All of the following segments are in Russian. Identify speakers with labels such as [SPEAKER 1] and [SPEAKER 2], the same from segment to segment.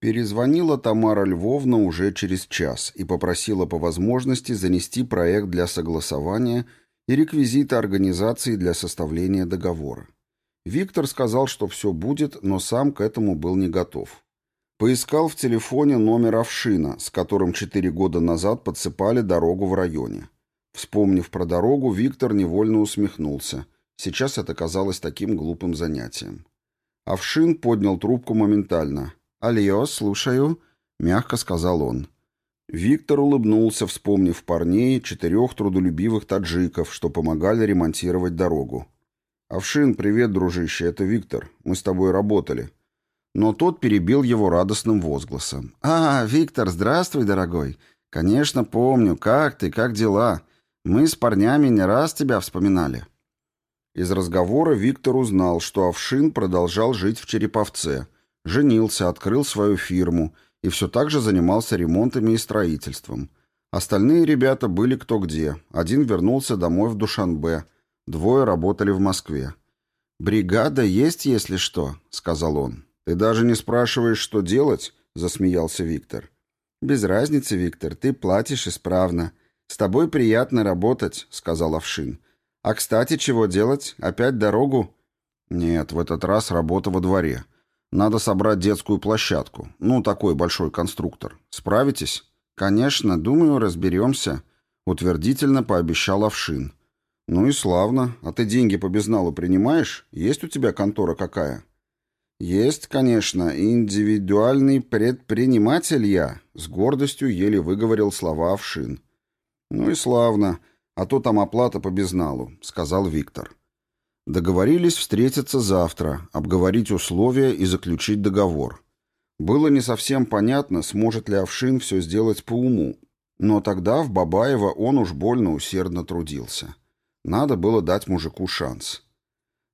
[SPEAKER 1] Перезвонила Тамара Львовна уже через час и попросила по возможности занести проект для согласования и реквизиты организации для составления договора. Виктор сказал, что все будет, но сам к этому был не готов. Поискал в телефоне номер Овшина, с которым четыре года назад подсыпали дорогу в районе. Вспомнив про дорогу, Виктор невольно усмехнулся. Сейчас это казалось таким глупым занятием. Овшин поднял трубку моментально. «Алло, слушаю», — мягко сказал он. Виктор улыбнулся, вспомнив парней, четырех трудолюбивых таджиков, что помогали ремонтировать дорогу. «Овшин, привет, дружище, это Виктор. Мы с тобой работали». Но тот перебил его радостным возгласом. «А, Виктор, здравствуй, дорогой. Конечно, помню. Как ты, как дела? Мы с парнями не раз тебя вспоминали». Из разговора Виктор узнал, что Овшин продолжал жить в Череповце — Женился, открыл свою фирму и все так же занимался ремонтами и строительством. Остальные ребята были кто где. Один вернулся домой в Душанбе, двое работали в Москве. «Бригада есть, если что», — сказал он. «Ты даже не спрашиваешь, что делать?» — засмеялся Виктор. «Без разницы, Виктор, ты платишь исправно. С тобой приятно работать», — сказал Овшин. «А, кстати, чего делать? Опять дорогу?» «Нет, в этот раз работа во дворе. Надо собрать детскую площадку. Ну, такой большой конструктор. Справитесь? Конечно, думаю, разберемся. Утвердительно пообещал Овшин. Ну и славно. А ты деньги по безналу принимаешь? Есть у тебя контора какая? Есть, конечно, индивидуальный предприниматель я. С гордостью еле выговорил слова Овшин. Ну и славно. А то там оплата по безналу, сказал Виктор. Договорились встретиться завтра, обговорить условия и заключить договор. Было не совсем понятно, сможет ли Овшин все сделать по уму, но тогда в Бабаево он уж больно усердно трудился. Надо было дать мужику шанс.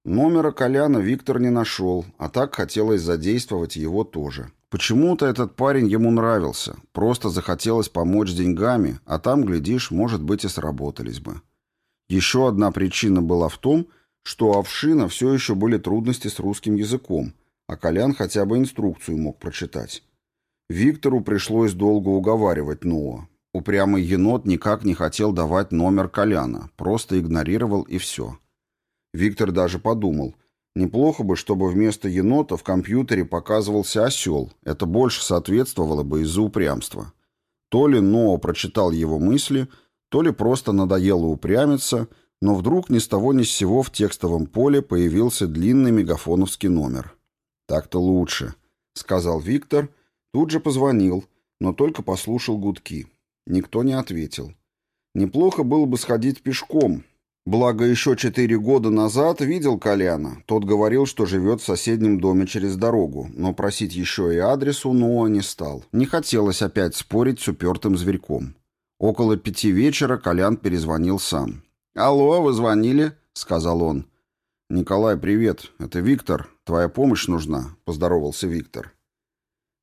[SPEAKER 1] Номера Коляна Виктор не нашел, а так хотелось задействовать его тоже. Почему-то этот парень ему нравился, просто захотелось помочь деньгами, а там, глядишь, может быть и сработались бы. Еще одна причина была в том, что что у Овшина все еще были трудности с русским языком, а Колян хотя бы инструкцию мог прочитать. Виктору пришлось долго уговаривать Ноа. Упрямый енот никак не хотел давать номер Коляна, просто игнорировал и все. Виктор даже подумал, неплохо бы, чтобы вместо енота в компьютере показывался осел, это больше соответствовало бы из-за упрямства. То ли Ноа прочитал его мысли, то ли просто надоело упрямиться – но вдруг ни с того ни с сего в текстовом поле появился длинный мегафоновский номер. «Так-то лучше», — сказал Виктор, тут же позвонил, но только послушал гудки. Никто не ответил. Неплохо было бы сходить пешком, Благо, еще четыре года назад видел Коляна. Тот говорил, что живет в соседнем доме через дорогу, но просить еще и адрес у Ноа не стал. Не хотелось опять спорить с упертым зверьком. Около пяти вечера Колян перезвонил сам. «Алло, вы звонили?» — сказал он. «Николай, привет. Это Виктор. Твоя помощь нужна», — поздоровался Виктор.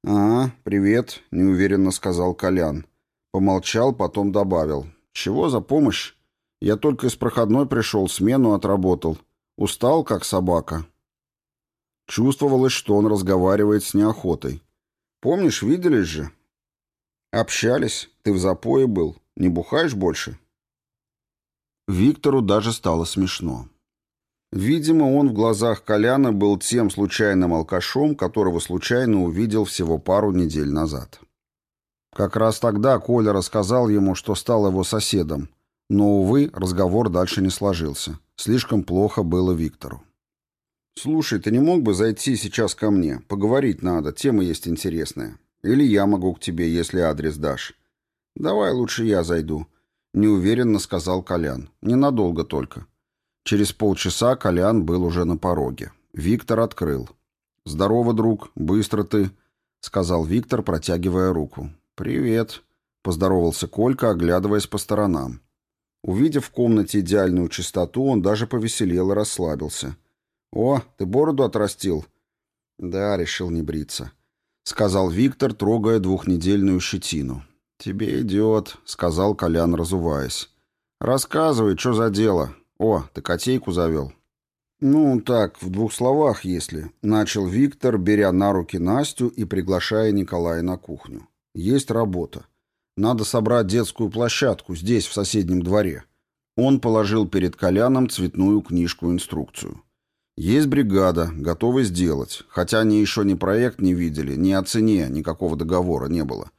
[SPEAKER 1] «А, привет», — неуверенно сказал Колян. Помолчал, потом добавил. «Чего за помощь? Я только из проходной пришел, смену отработал. Устал, как собака». Чувствовалось, что он разговаривает с неохотой. «Помнишь, виделись же?» «Общались. Ты в запое был. Не бухаешь больше?» Виктору даже стало смешно. Видимо, он в глазах Коляна был тем случайным алкашом, которого случайно увидел всего пару недель назад. Как раз тогда Коля рассказал ему, что стал его соседом, но, увы, разговор дальше не сложился. Слишком плохо было Виктору. «Слушай, ты не мог бы зайти сейчас ко мне? Поговорить надо, тема есть интересная. Или я могу к тебе, если адрес дашь. Давай лучше я зайду. Неуверенно сказал Колян. Ненадолго только. Через полчаса Колян был уже на пороге. Виктор открыл. «Здорово, друг. Быстро ты», — сказал Виктор, протягивая руку. «Привет», — поздоровался Колька, оглядываясь по сторонам. Увидев в комнате идеальную чистоту, он даже повеселел и расслабился. «О, ты бороду отрастил?» «Да, решил не бриться», — сказал Виктор, трогая двухнедельную щетину. «Тебе идет», — сказал Колян, разуваясь. «Рассказывай, что за дело. О, ты котейку завел». «Ну, так, в двух словах, если...» — начал Виктор, беря на руки Настю и приглашая Николая на кухню. «Есть работа. Надо собрать детскую площадку здесь, в соседнем дворе». Он положил перед Коляном цветную книжку-инструкцию. «Есть бригада, готовы сделать, хотя они еще ни проект не видели, ни о цене, никакого договора не было.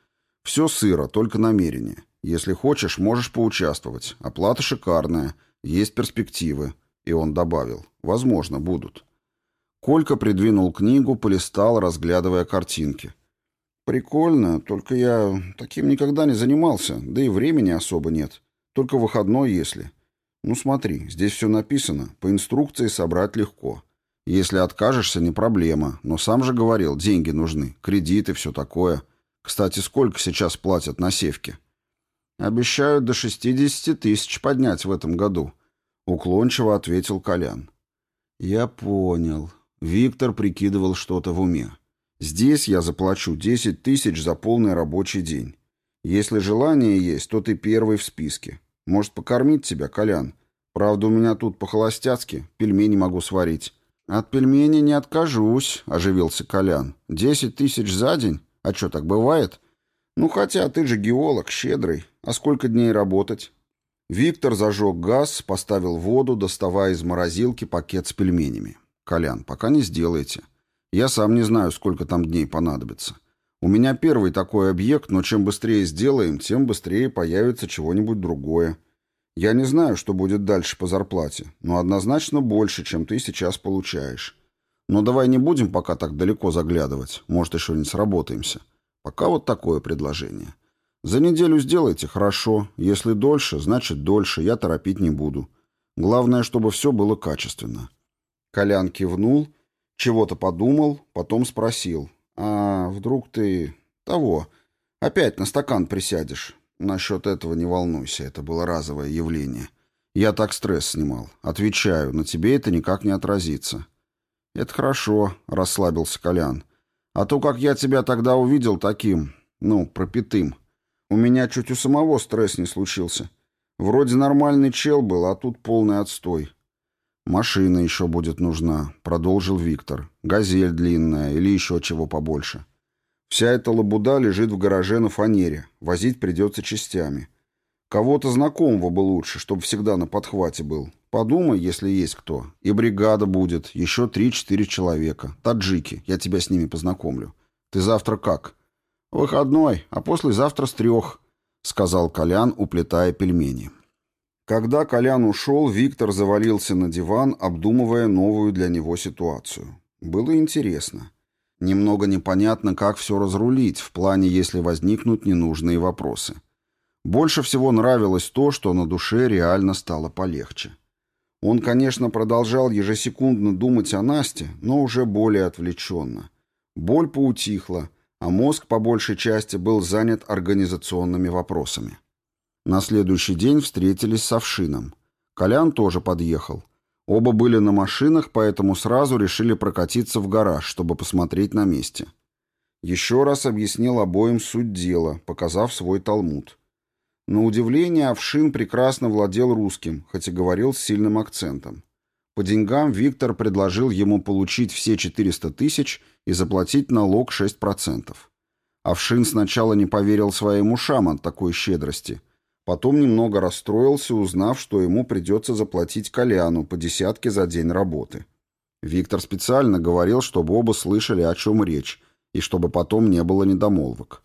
[SPEAKER 1] Все сыро, только намерение. Если хочешь, можешь поучаствовать. Оплата шикарная, есть перспективы». И он добавил, «Возможно, будут». Колька придвинул книгу, полистал, разглядывая картинки. «Прикольно, только я таким никогда не занимался, да и времени особо нет. Только выходной, если...» «Ну смотри, здесь все написано. По инструкции собрать легко. Если откажешься, не проблема. Но сам же говорил, деньги нужны, кредиты, все такое. Кстати, сколько сейчас платят на севке?» «Обещают до 60 тысяч поднять в этом году», — уклончиво ответил Колян. «Я понял». Виктор прикидывал что-то в уме. «Здесь я заплачу 10 тысяч за полный рабочий день. Если желание есть, то ты первый в списке. Может, покормить тебя, Колян? Правда, у меня тут по-холостяцки, пельмени могу сварить». «От пельменей не откажусь», — оживился Колян. «Десять тысяч за день? А что, так бывает?» «Ну, хотя ты же геолог, щедрый. А сколько дней работать?» Виктор зажег газ, поставил воду, доставая из морозилки пакет с пельменями. «Колян, пока не сделайте. Я сам не знаю, сколько там дней понадобится. У меня первый такой объект, но чем быстрее сделаем, тем быстрее появится чего-нибудь другое. Я не знаю, что будет дальше по зарплате, но однозначно больше, чем ты сейчас получаешь. Но давай не будем пока так далеко заглядывать, может, еще не сработаемся. Пока вот такое предложение. За неделю сделайте хорошо, если дольше, значит дольше, я торопить не буду. Главное, чтобы все было качественно. Колян кивнул, чего-то подумал, потом спросил. А вдруг ты... того... Опять на стакан присядешь. Насчет этого не волнуйся, это было разовое явление. Я так стресс снимал. Отвечаю, на тебе это никак не отразится. Это хорошо, расслабился Колян. А то, как я тебя тогда увидел таким, ну, пропитым. У меня чуть у самого стресс не случился. Вроде нормальный чел был, а тут полный отстой. «Машина еще будет нужна», — продолжил Виктор. «Газель длинная или еще чего побольше. Вся эта лабуда лежит в гараже на фанере. Возить придется частями. Кого-то знакомого бы лучше, чтобы всегда на подхвате был. Подумай, если есть кто. И бригада будет. Еще три-четыре человека. Таджики. Я тебя с ними познакомлю. Ты завтра как?» «Выходной, а послезавтра с трех», — сказал Колян, уплетая пельмени. Когда Колян ушел, Виктор завалился на диван, обдумывая новую для него ситуацию. Было интересно. Немного непонятно, как все разрулить, в плане, если возникнут ненужные вопросы. Больше всего нравилось то, что на душе реально стало полегче. Он, конечно, продолжал ежесекундно думать о Насте, но уже более отвлеченно. Боль поутихла, а мозг по большей части был занят организационными вопросами. На следующий день встретились с Овшином. Колян тоже подъехал. Оба были на машинах, поэтому сразу решили прокатиться в гараж, чтобы посмотреть на месте. Еще раз объяснил обоим суть дела, показав свой талмуд. На удивление, Овшин прекрасно владел русским, хоть и говорил с сильным акцентом. По деньгам Виктор предложил ему получить все 400 тысяч и заплатить налог 6%. Овшин сначала не поверил своим ушам от такой щедрости – Потом немного расстроился, узнав, что ему придется заплатить Коляну по десятке за день работы. Виктор специально говорил, чтобы оба слышали, о чем речь, и чтобы потом не было недомолвок.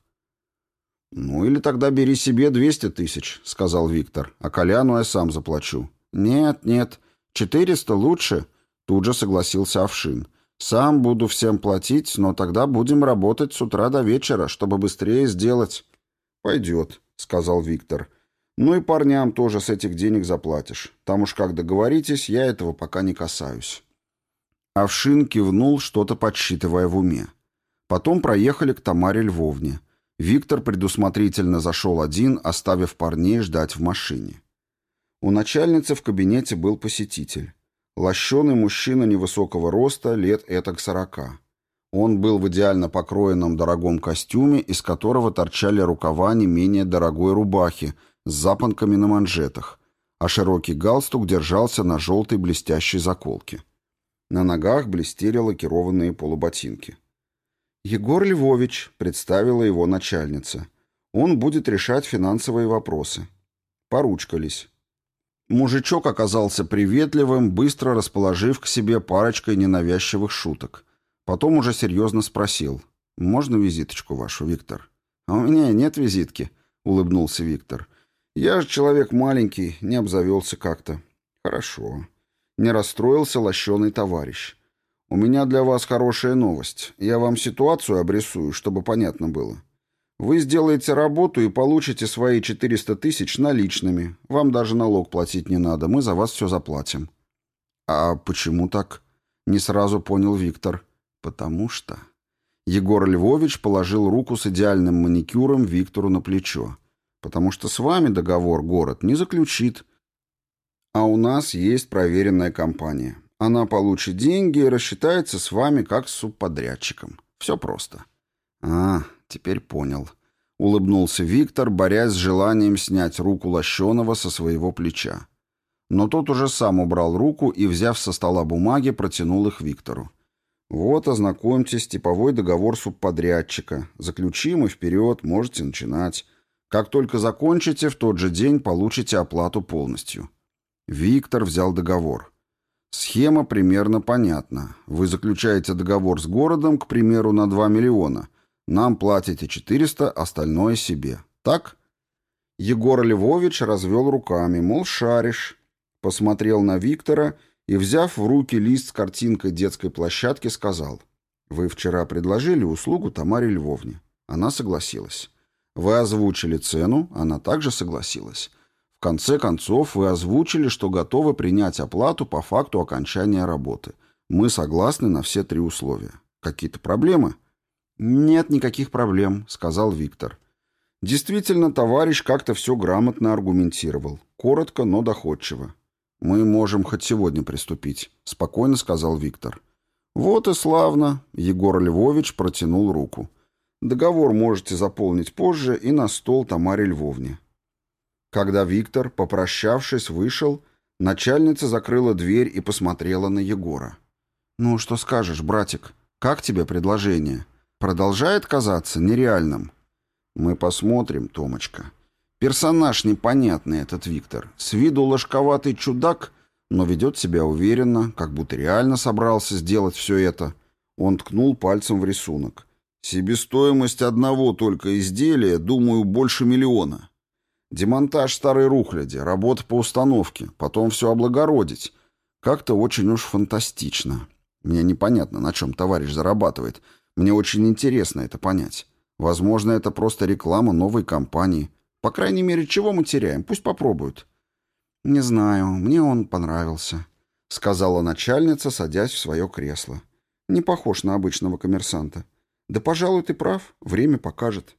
[SPEAKER 1] «Ну или тогда бери себе 200 тысяч», — сказал Виктор, — «а Коляну я сам заплачу». «Нет, нет, 400 лучше», — тут же согласился Овшин. «Сам буду всем платить, но тогда будем работать с утра до вечера, чтобы быстрее сделать». «Пойдет», — сказал Виктор. Ну и парням тоже с этих денег заплатишь. Там уж как договоритесь, я этого пока не касаюсь». Овшин кивнул, что-то подсчитывая в уме. Потом проехали к Тамаре Львовне. Виктор предусмотрительно зашел один, оставив парней ждать в машине. У начальницы в кабинете был посетитель. Лощеный мужчина невысокого роста, лет этак сорока. Он был в идеально покроенном дорогом костюме, из которого торчали рукава не менее дорогой рубахи с запонками на манжетах, а широкий галстук держался на желтой блестящей заколке. На ногах блестели лакированные полуботинки. «Егор Львович», — представила его начальница. «Он будет решать финансовые вопросы». Поручкались. Мужичок оказался приветливым, быстро расположив к себе парочкой ненавязчивых шуток. Потом уже серьезно спросил. «Можно визиточку вашу, Виктор?» «А у меня нет визитки», — улыбнулся Виктор. «Я же человек маленький, не обзавелся как-то». «Хорошо». Не расстроился лощеный товарищ. «У меня для вас хорошая новость. Я вам ситуацию обрисую, чтобы понятно было. Вы сделаете работу и получите свои 400 тысяч наличными. Вам даже налог платить не надо, мы за вас все заплатим». «А почему так?» — не сразу понял Виктор. «Потому что...» Егор Львович положил руку с идеальным маникюром Виктору на плечо. «Потому что с вами договор город не заключит. А у нас есть проверенная компания. Она получит деньги и рассчитается с вами как с субподрядчиком. Все просто». «А, теперь понял», — улыбнулся Виктор, борясь с желанием снять руку Лощеного со своего плеча. Но тот уже сам убрал руку и, взяв со стола бумаги, протянул их Виктору. «Вот, ознакомьтесь, типовой договор субподрядчика. Заключим и вперед, можете начинать. Как только закончите, в тот же день получите оплату полностью». Виктор взял договор. Схема примерно понятна. Вы заключаете договор с городом, к примеру, на 2 миллиона, нам платите 400, остальное себе. Так? Егор Львович развел руками, мол, шаришь. Посмотрел на Виктора и, взяв в руки лист с картинкой детской площадки, сказал. Вы вчера предложили услугу Тамаре Львовне. Она согласилась. Вы озвучили цену, она также согласилась. В конце концов, вы озвучили, что готовы принять оплату по факту окончания работы. Мы согласны на все три условия. Какие-то проблемы? «Нет никаких проблем», — сказал Виктор. Действительно, товарищ как-то все грамотно аргументировал. Коротко, но доходчиво. «Мы можем хоть сегодня приступить», — спокойно сказал Виктор. «Вот и славно», — Егор Львович протянул руку. «Договор можете заполнить позже и на стол Тамаре Львовне». Когда Виктор, попрощавшись, вышел, начальница закрыла дверь и посмотрела на Егора. «Ну, что скажешь, братик? Как тебе предложение?» продолжает казаться нереальным. Мы посмотрим, Томочка. Персонаж непонятный этот Виктор. С виду ложковатый чудак, но ведет себя уверенно, как будто реально собрался сделать все это. Он ткнул пальцем в рисунок. Себестоимость одного только изделия, думаю, больше миллиона. Демонтаж старой рухляди, работа по установке, потом все облагородить. Как-то очень уж фантастично. Мне непонятно, на чем товарищ зарабатывает — мне очень интересно это понять. Возможно, это просто реклама новой компании. По крайней мере, чего мы теряем? Пусть попробуют. Не знаю, мне он понравился, сказала начальница, садясь в свое кресло. Не похож на обычного коммерсанта. Да, пожалуй, ты прав, время покажет.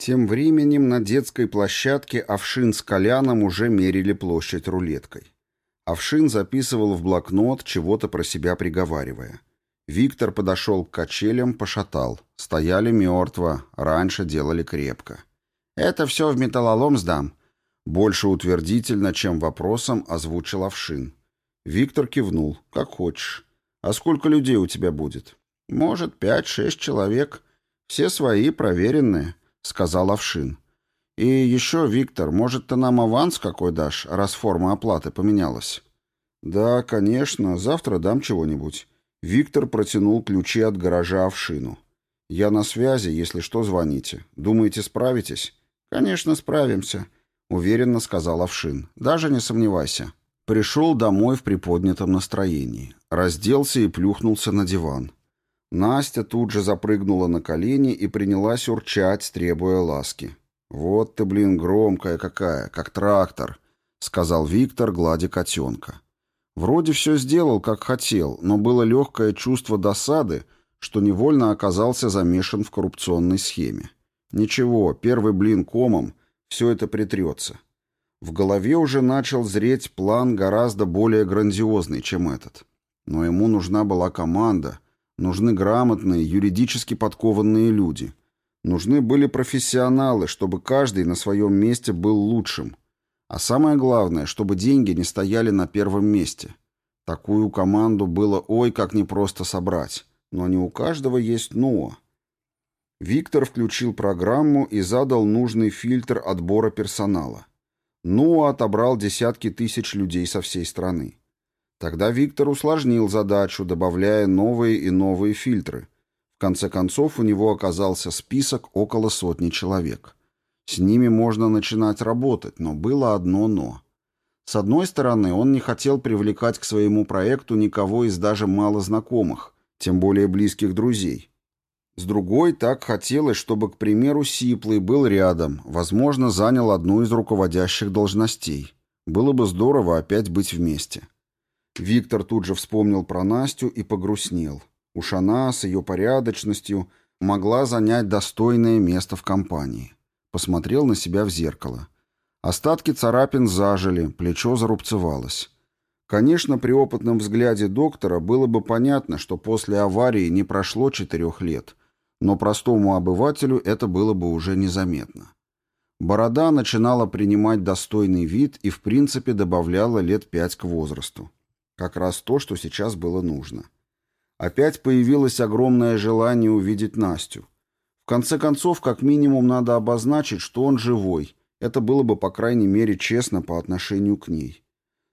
[SPEAKER 1] Тем временем на детской площадке Овшин с Коляном уже мерили площадь рулеткой. Овшин записывал в блокнот, чего-то про себя приговаривая. Виктор подошел к качелям, пошатал. Стояли мертво, раньше делали крепко. «Это все в металлолом сдам». Больше утвердительно, чем вопросом, озвучил Овшин. Виктор кивнул. «Как хочешь. А сколько людей у тебя будет?» «Может, пять-шесть человек. Все свои, проверенные», — сказал Овшин. «И еще, Виктор, может, ты нам аванс какой дашь, раз форма оплаты поменялась?» «Да, конечно. Завтра дам чего-нибудь. Виктор протянул ключи от гаража Овшину. «Я на связи, если что, звоните. Думаете, справитесь?» «Конечно, справимся», — уверенно сказал Овшин. «Даже не сомневайся». Пришел домой в приподнятом настроении. Разделся и плюхнулся на диван. Настя тут же запрыгнула на колени и принялась урчать, требуя ласки. «Вот ты, блин, громкая какая, как трактор», — сказал Виктор, гладя котенка. Вроде все сделал, как хотел, но было легкое чувство досады, что невольно оказался замешан в коррупционной схеме. Ничего, первый блин комом, все это притрется. В голове уже начал зреть план гораздо более грандиозный, чем этот. Но ему нужна была команда, нужны грамотные, юридически подкованные люди. Нужны были профессионалы, чтобы каждый на своем месте был лучшим. А самое главное, чтобы деньги не стояли на первом месте. Такую команду было ой как непросто собрать, но не у каждого есть «но». Виктор включил программу и задал нужный фильтр отбора персонала. НУА отобрал десятки тысяч людей со всей страны. Тогда Виктор усложнил задачу, добавляя новые и новые фильтры. В конце концов у него оказался список около сотни человек. С ними можно начинать работать, но было одно «но». С одной стороны, он не хотел привлекать к своему проекту никого из даже мало знакомых, тем более близких друзей. С другой, так хотелось, чтобы, к примеру, Сиплый был рядом, возможно, занял одну из руководящих должностей. Было бы здорово опять быть вместе. Виктор тут же вспомнил про Настю и погрустнел. Уж она с ее порядочностью могла занять достойное место в компании. Посмотрел на себя в зеркало. Остатки царапин зажили, плечо зарубцевалось. Конечно, при опытном взгляде доктора было бы понятно, что после аварии не прошло четырех лет, но простому обывателю это было бы уже незаметно. Борода начинала принимать достойный вид и, в принципе, добавляла лет пять к возрасту. Как раз то, что сейчас было нужно. Опять появилось огромное желание увидеть Настю. В конце концов, как минимум, надо обозначить, что он живой. Это было бы, по крайней мере, честно по отношению к ней.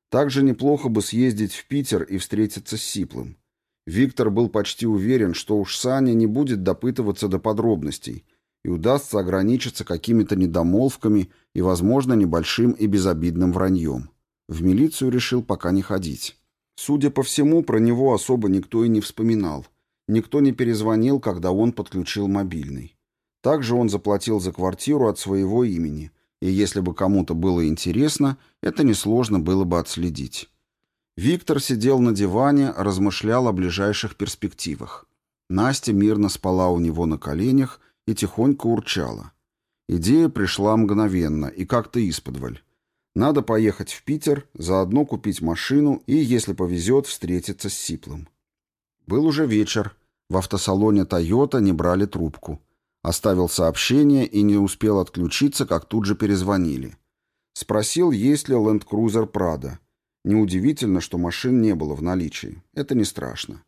[SPEAKER 1] Также неплохо бы съездить в Питер и встретиться с Сиплым. Виктор был почти уверен, что уж Саня не будет допытываться до подробностей и удастся ограничиться какими-то недомолвками и, возможно, небольшим и безобидным враньем. В милицию решил пока не ходить. Судя по всему, про него особо никто и не вспоминал. Никто не перезвонил, когда он подключил мобильный. Также он заплатил за квартиру от своего имени, и если бы кому-то было интересно, это несложно было бы отследить. Виктор сидел на диване, размышлял о ближайших перспективах. Настя мирно спала у него на коленях и тихонько урчала. Идея пришла мгновенно и как-то исподволь. Надо поехать в Питер, заодно купить машину и, если повезет, встретиться с Сиплым. Был уже вечер. В автосалоне «Тойота» не брали трубку. Оставил сообщение и не успел отключиться, как тут же перезвонили. Спросил, есть ли Cruiser Prado. Неудивительно, что машин не было в наличии. Это не страшно.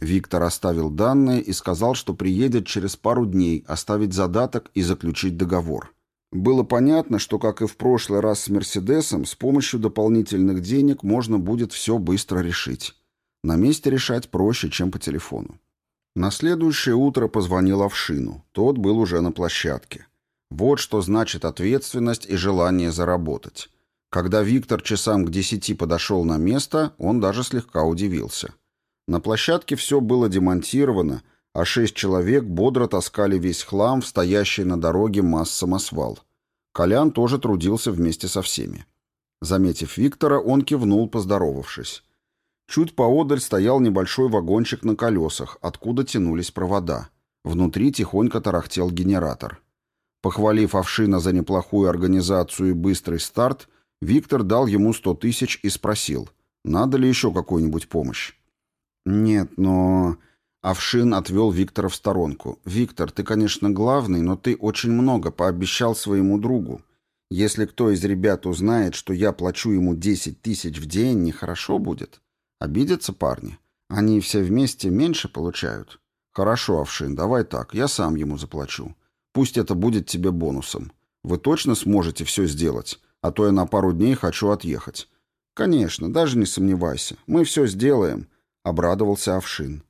[SPEAKER 1] Виктор оставил данные и сказал, что приедет через пару дней оставить задаток и заключить договор. Было понятно, что, как и в прошлый раз с «Мерседесом», с помощью дополнительных денег можно будет все быстро решить. На месте решать проще, чем по телефону. На следующее утро позвонил Овшину. Тот был уже на площадке. Вот что значит ответственность и желание заработать. Когда Виктор часам к десяти подошел на место, он даже слегка удивился. На площадке все было демонтировано, а шесть человек бодро таскали весь хлам в стоящий на дороге масс-самосвал. Колян тоже трудился вместе со всеми. Заметив Виктора, он кивнул, поздоровавшись. Чуть поодаль стоял небольшой вагончик на колесах, откуда тянулись провода. Внутри тихонько тарахтел генератор. Похвалив Овшина за неплохую организацию и быстрый старт, Виктор дал ему сто тысяч и спросил, надо ли еще какую-нибудь помощь. «Нет, но...» Овшин отвел Виктора в сторонку. «Виктор, ты, конечно, главный, но ты очень много пообещал своему другу. Если кто из ребят узнает, что я плачу ему десять тысяч в день, нехорошо будет. Обидятся парни. Они все вместе меньше получают. Хорошо, Овшин, давай так, я сам ему заплачу. Пусть это будет тебе бонусом. Вы точно сможете все сделать? а то я на пару дней хочу отъехать. Конечно, даже не сомневайся, мы все сделаем, обрадовался Овшин.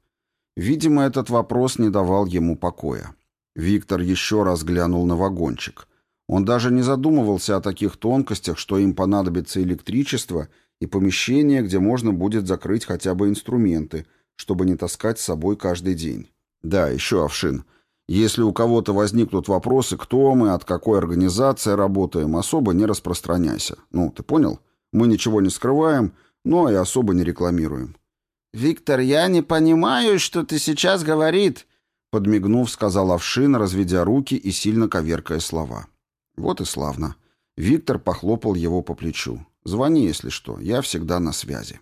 [SPEAKER 1] Видимо, этот вопрос не давал ему покоя. Виктор еще раз глянул на вагончик. Он даже не задумывался о таких тонкостях, что им понадобится электричество и помещение, где можно будет закрыть хотя бы инструменты, чтобы не таскать с собой каждый день. Да, еще Овшин. Если у кого-то возникнут вопросы, кто мы, от какой организации работаем, особо не распространяйся. Ну, ты понял? Мы ничего не скрываем, но и особо не рекламируем. «Виктор, я не понимаю, что ты сейчас говорит», — подмигнув, сказал Овшин, разведя руки и сильно коверкая слова. Вот и славно. Виктор похлопал его по плечу. «Звони, если что, я всегда на связи».